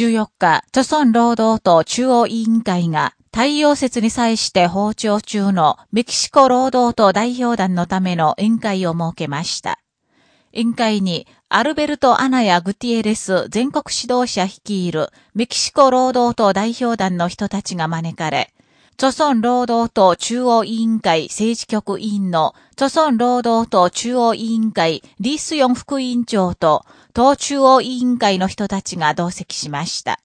14日、著村労働党中央委員会が太陽節に際して訪朝中のメキシコ労働党代表団のための委員会を設けました。委員会にアルベルト・アナやグティエレス全国指導者率いるメキシコ労働党代表団の人たちが招かれ、著村労働党中央委員会政治局委員の著村労働党中央委員会リースヨン副委員長と党中央委員会の人たちが同席しました。